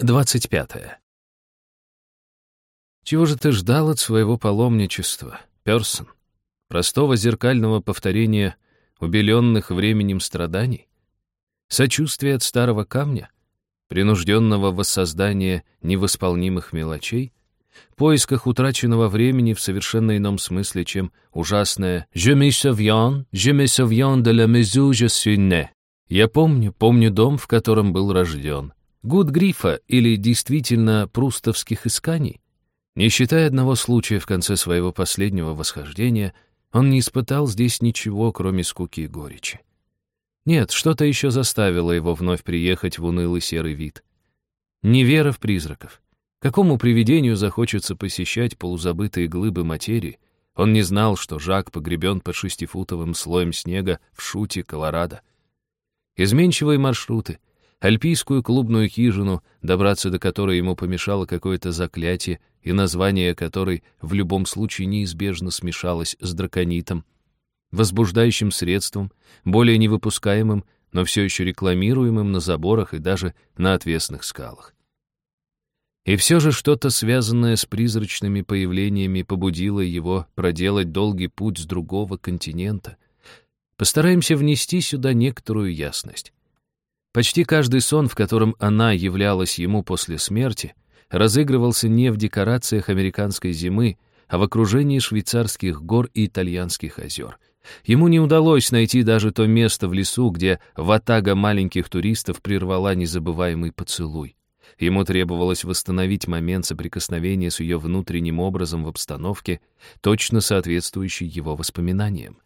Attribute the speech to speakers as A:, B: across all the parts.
A: 25. Чего же ты ждал от своего паломничества, Персон? Простого зеркального повторения убеленных временем страданий? Сочувствие от старого камня? Принужденного воссоздания невосполнимых мелочей? Поисках утраченного времени в совершенно ином смысле, чем ужасное «Je me souviens, je me souviens de la maison je suis né». Я помню, помню дом, в котором был рожден. Гуд Грифа или действительно прустовских исканий? Не считая одного случая в конце своего последнего восхождения, он не испытал здесь ничего, кроме скуки и горечи. Нет, что-то еще заставило его вновь приехать в унылый серый вид. Не вера в призраков. Какому привидению захочется посещать полузабытые глыбы материи? Он не знал, что Жак погребен под шестифутовым слоем снега в шуте Колорадо. Изменчивые маршруты, альпийскую клубную хижину, добраться до которой ему помешало какое-то заклятие, и название которой в любом случае неизбежно смешалось с драконитом, возбуждающим средством, более невыпускаемым, но все еще рекламируемым на заборах и даже на отвесных скалах. И все же что-то, связанное с призрачными появлениями, побудило его проделать долгий путь с другого континента. Постараемся внести сюда некоторую ясность. Почти каждый сон, в котором она являлась ему после смерти, разыгрывался не в декорациях американской зимы, а в окружении швейцарских гор и итальянских озер. Ему не удалось найти даже то место в лесу, где ватага маленьких туристов прервала незабываемый поцелуй. Ему требовалось восстановить момент соприкосновения с ее внутренним образом в обстановке, точно соответствующей его воспоминаниям.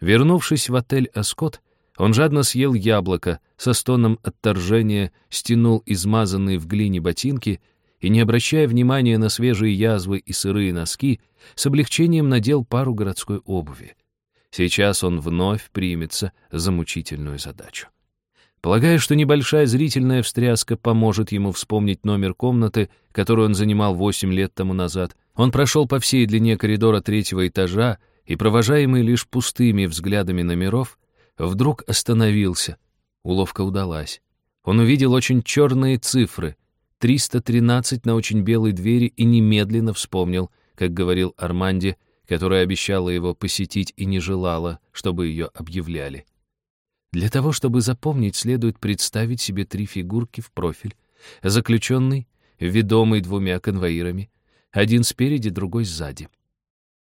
A: Вернувшись в отель «Аскот», он жадно съел яблоко, со стоном отторжения стянул измазанные в глине ботинки и, не обращая внимания на свежие язвы и сырые носки, с облегчением надел пару городской обуви. Сейчас он вновь примется за мучительную задачу. Полагая, что небольшая зрительная встряска поможет ему вспомнить номер комнаты, которую он занимал восемь лет тому назад, он прошел по всей длине коридора третьего этажа и, провожаемый лишь пустыми взглядами номеров, вдруг остановился. Уловка удалась. Он увидел очень черные цифры, 313 на очень белой двери и немедленно вспомнил, как говорил Арманди, которая обещала его посетить и не желала, чтобы ее объявляли. Для того, чтобы запомнить, следует представить себе три фигурки в профиль, заключенный, ведомый двумя конвоирами, один спереди, другой сзади.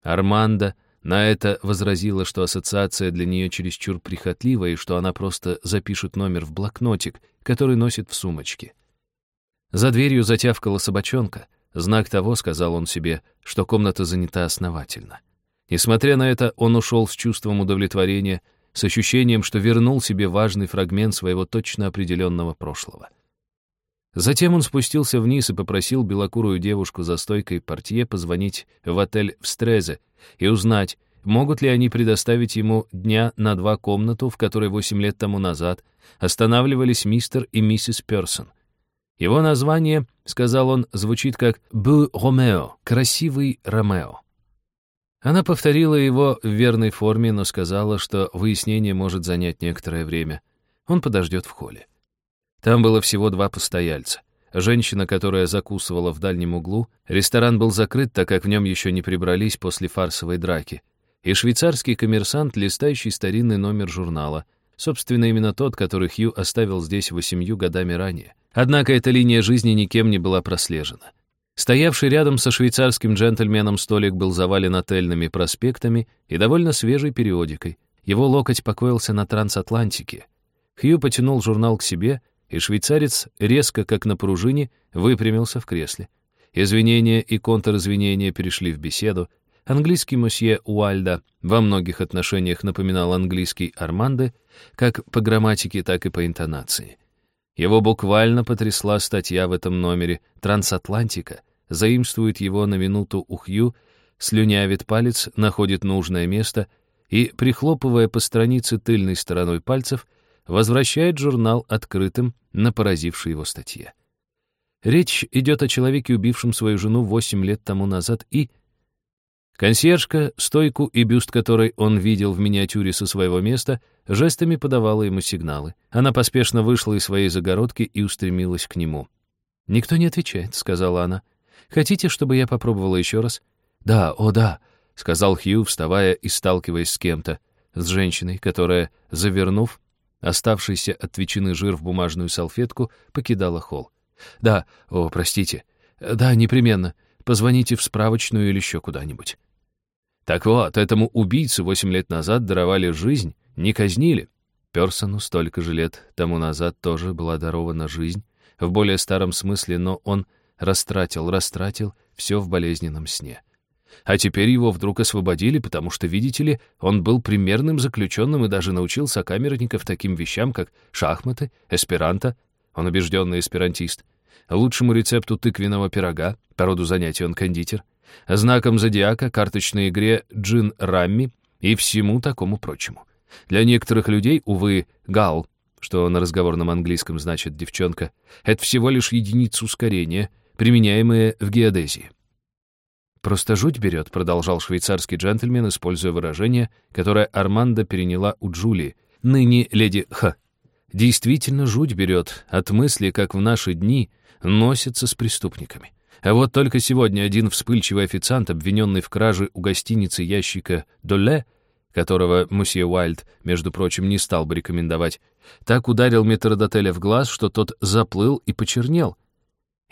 A: Армандо на это возразила, что ассоциация для нее чересчур прихотлива и что она просто запишет номер в блокнотик, который носит в сумочке. За дверью затявкала собачонка. Знак того, сказал он себе, что комната занята основательно. Несмотря на это, он ушел с чувством удовлетворения, с ощущением, что вернул себе важный фрагмент своего точно определенного прошлого. Затем он спустился вниз и попросил белокурую девушку за стойкой портье позвонить в отель в Стрезе и узнать, могут ли они предоставить ему дня на два комнату, в которой восемь лет тому назад останавливались мистер и миссис Персон. Его название, сказал он, звучит как «Бу Ромео» — «Красивый Ромео». Она повторила его в верной форме, но сказала, что выяснение может занять некоторое время. Он подождет в холле. Там было всего два постояльца. Женщина, которая закусывала в дальнем углу, ресторан был закрыт, так как в нем еще не прибрались после фарсовой драки, и швейцарский коммерсант, листающий старинный номер журнала, собственно, именно тот, который Хью оставил здесь восемью годами ранее. Однако эта линия жизни никем не была прослежена. Стоявший рядом со швейцарским джентльменом столик был завален отельными проспектами и довольно свежей периодикой. Его локоть покоился на трансатлантике. Хью потянул журнал к себе — и швейцарец, резко, как на пружине, выпрямился в кресле. Извинения и контразвинения перешли в беседу. Английский мосье Уальда во многих отношениях напоминал английский Арманде, как по грамматике, так и по интонации. Его буквально потрясла статья в этом номере «Трансатлантика», заимствует его на минуту у Хью, слюнявит палец, находит нужное место и, прихлопывая по странице тыльной стороной пальцев, возвращает журнал открытым на поразившей его статье. Речь идет о человеке, убившем свою жену восемь лет тому назад, и... Консьержка, стойку и бюст которой он видел в миниатюре со своего места, жестами подавала ему сигналы. Она поспешно вышла из своей загородки и устремилась к нему. «Никто не отвечает», — сказала она. «Хотите, чтобы я попробовала еще раз?» «Да, о да», — сказал Хью, вставая и сталкиваясь с кем-то, с женщиной, которая, завернув оставшийся от ветчины жир в бумажную салфетку, покидала холл. «Да, о, простите. Да, непременно. Позвоните в справочную или еще куда-нибудь». Так вот, этому убийцу восемь лет назад даровали жизнь, не казнили. Персону столько же лет тому назад тоже была дарована жизнь, в более старом смысле, но он растратил, растратил все в болезненном сне. А теперь его вдруг освободили, потому что, видите ли, он был примерным заключенным и даже научил сокамерников таким вещам, как шахматы, эсперанто, он убежденный эсперантист, лучшему рецепту тыквенного пирога, по роду занятий он кондитер, знаком зодиака, карточной игре джин рамми и всему такому прочему. Для некоторых людей, увы, гал, что на разговорном английском значит «девчонка», это всего лишь единица ускорения, применяемая в геодезии. «Просто жуть берет», — продолжал швейцарский джентльмен, используя выражение, которое Армандо переняла у Джулии, ныне леди Х. «Действительно жуть берет от мысли, как в наши дни носятся с преступниками. А вот только сегодня один вспыльчивый официант, обвиненный в краже у гостиницы ящика «Доле», которого мусье Уайльд, между прочим, не стал бы рекомендовать, так ударил метрдотеля в глаз, что тот заплыл и почернел —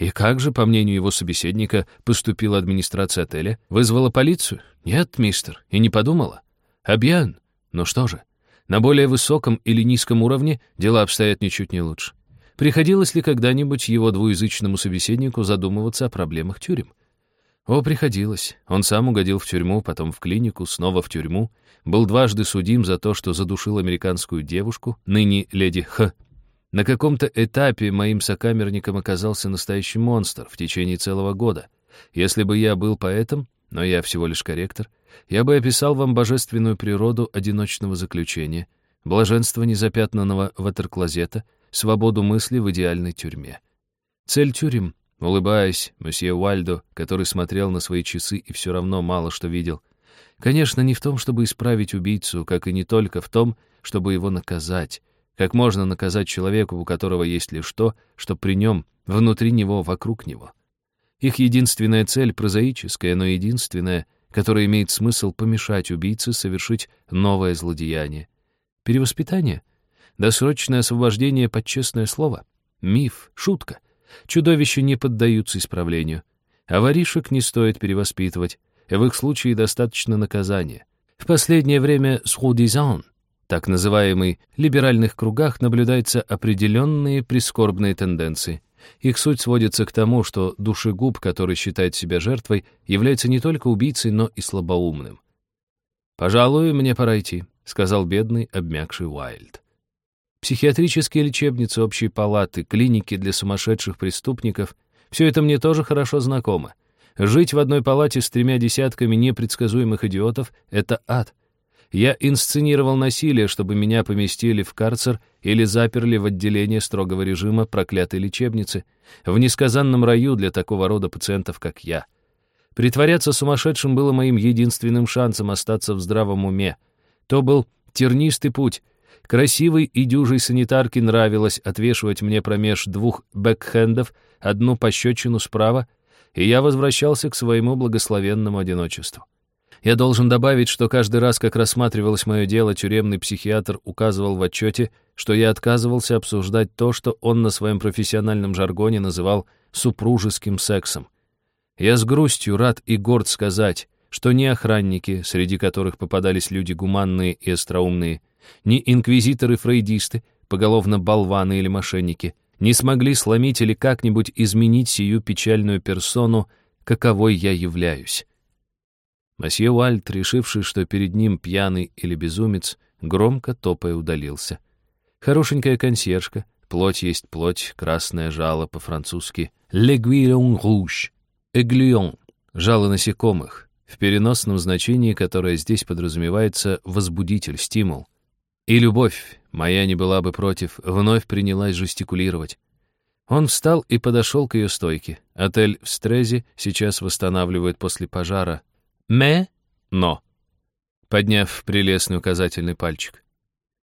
A: и как же, по мнению его собеседника, поступила администрация отеля? Вызвала полицию? Нет, мистер, и не подумала. Обьян. Ну что же, на более высоком или низком уровне дела обстоят ничуть не лучше. Приходилось ли когда-нибудь его двуязычному собеседнику задумываться о проблемах тюрем? О, приходилось. Он сам угодил в тюрьму, потом в клинику, снова в тюрьму, был дважды судим за то, что задушил американскую девушку, ныне леди Х, на каком-то этапе моим сокамерником оказался настоящий монстр в течение целого года. Если бы я был поэтом, но я всего лишь корректор, я бы описал вам божественную природу одиночного заключения, блаженство незапятнанного ватерклозета, свободу мысли в идеальной тюрьме. Цель тюрем, улыбаясь, месье Уальдо, который смотрел на свои часы и все равно мало что видел, конечно, не в том, чтобы исправить убийцу, как и не только в том, чтобы его наказать, как можно наказать человека, у которого есть лишь то, что при нем, внутри него, вокруг него? Их единственная цель, прозаическая, но единственная, которая имеет смысл помешать убийце совершить новое злодеяние. Перевоспитание? Досрочное освобождение под честное слово? Миф? Шутка? Чудовища не поддаются исправлению. А воришек не стоит перевоспитывать. В их случае достаточно наказания. В последнее время сходизан так называемый либеральных кругах наблюдаются определенные прискорбные тенденции. Их суть сводится к тому, что душегуб, который считает себя жертвой, является не только убийцей, но и слабоумным. «Пожалуй, мне пора идти», — сказал бедный, обмякший Уайльд. Психиатрические лечебницы, общие палаты, клиники для сумасшедших преступников — все это мне тоже хорошо знакомо. Жить в одной палате с тремя десятками непредсказуемых идиотов — это ад. Я инсценировал насилие, чтобы меня поместили в карцер или заперли в отделение строгого режима проклятой лечебницы, в несказанном раю для такого рода пациентов, как я. Притворяться сумасшедшим было моим единственным шансом остаться в здравом уме. То был тернистый путь. Красивой и дюжей санитарке нравилось отвешивать мне промеж двух бэкхендов одну пощечину справа, и я возвращался к своему благословенному одиночеству. Я должен добавить, что каждый раз, как рассматривалось мое дело, тюремный психиатр указывал в отчете, что я отказывался обсуждать то, что он на своем профессиональном жаргоне называл «супружеским сексом». Я с грустью рад и горд сказать, что ни охранники, среди которых попадались люди гуманные и остроумные, ни инквизиторы-фрейдисты, поголовно болваны или мошенники, не смогли сломить или как-нибудь изменить сию печальную персону, каковой я являюсь. Масье Уальт, решивший, что перед ним пьяный или безумец, громко топая удалился. Хорошенькая консьержка, плоть есть плоть, красное жало по-французски, «L'aiguillon rouge», «Эглион», жало насекомых, в переносном значении, которое здесь подразумевается возбудитель, стимул. И любовь, моя не была бы против, вновь принялась жестикулировать. Он встал и подошел к ее стойке. Отель в Стрезе сейчас восстанавливают после пожара, «Ме?» «Но», подняв прелестный указательный пальчик.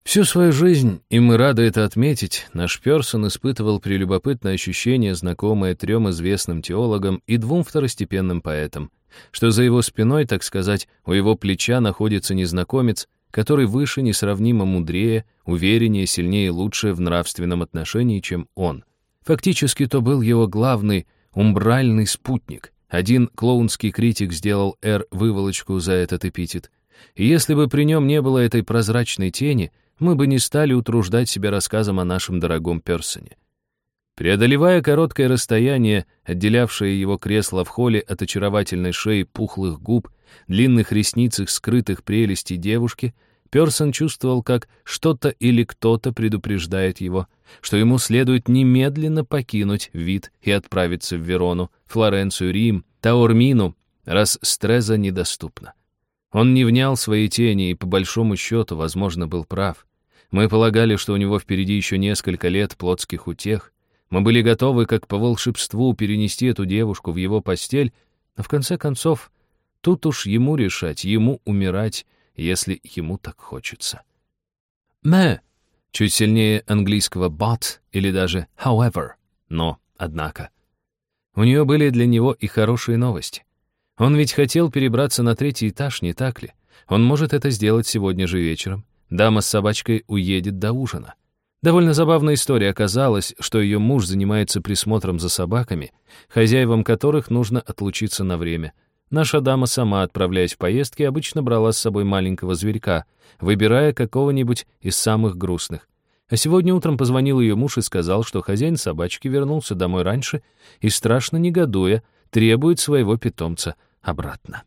A: Всю свою жизнь, и мы рады это отметить, наш Персон испытывал прелюбопытное ощущение, знакомое трем известным теологам и двум второстепенным поэтам, что за его спиной, так сказать, у его плеча находится незнакомец, который выше, несравнимо мудрее, увереннее, сильнее и лучше в нравственном отношении, чем он. Фактически то был его главный умбральный спутник. Один клоунский критик сделал «Р» выволочку за этот эпитет. И если бы при нем не было этой прозрачной тени — мы бы не стали утруждать себя рассказом о нашем дорогом Персоне. Преодолевая короткое расстояние, отделявшее его кресло в холле от очаровательной шеи пухлых губ, длинных ресниц их скрытых прелестей девушки, Персон чувствовал, как что-то или кто-то предупреждает его, что ему следует немедленно покинуть вид и отправиться в Верону, Флоренцию, Рим, Таормину, раз Стреза недоступна. Он не внял своей тени и, по большому счету, возможно, был прав. Мы полагали, что у него впереди еще несколько лет плотских утех. Мы были готовы, как по волшебству, перенести эту девушку в его постель, но в конце концов, тут уж ему решать, ему умирать, если ему так хочется. «Мэ» — чуть сильнее английского «but» или даже «however», но, однако. У нее были для него и хорошие новости. Он ведь хотел перебраться на третий этаж, не так ли? Он может это сделать сегодня же вечером. Дама с собачкой уедет до ужина. Довольно забавная история оказалась, что ее муж занимается присмотром за собаками, хозяевам которых нужно отлучиться на время. Наша дама сама, отправляясь в поездки, обычно брала с собой маленького зверька, выбирая какого-нибудь из самых грустных. А сегодня утром позвонил ее муж и сказал, что хозяин собачки вернулся домой раньше и, страшно негодуя, требует своего питомца обратно.